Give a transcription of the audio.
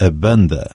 a banda.